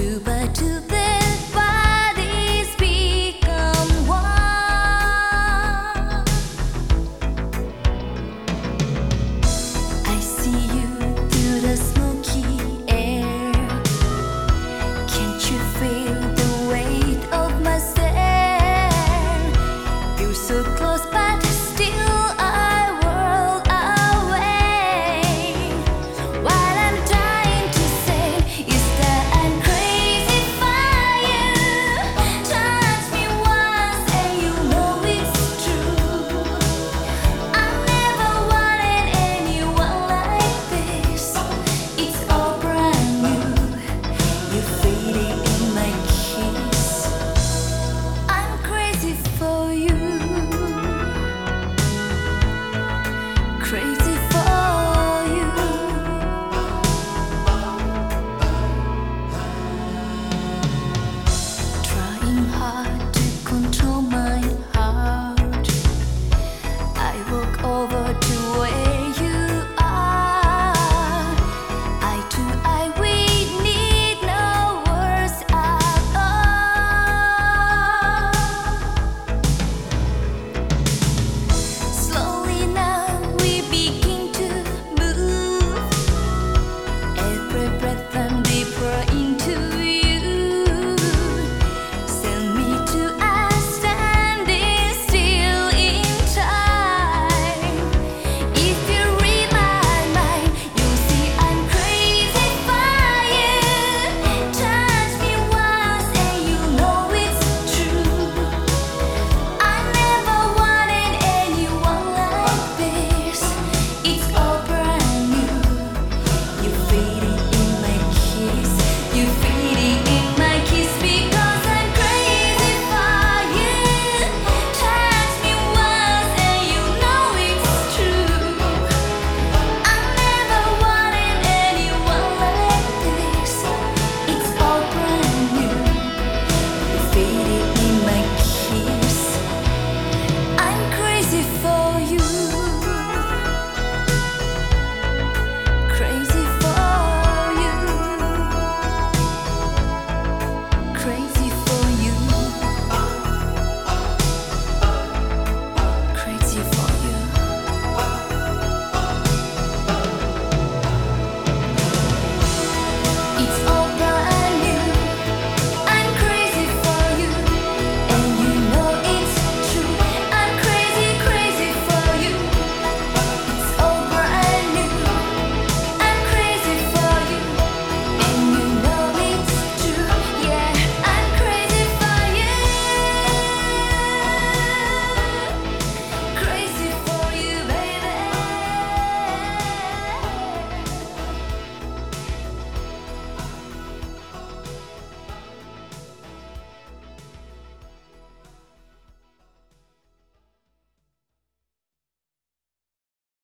to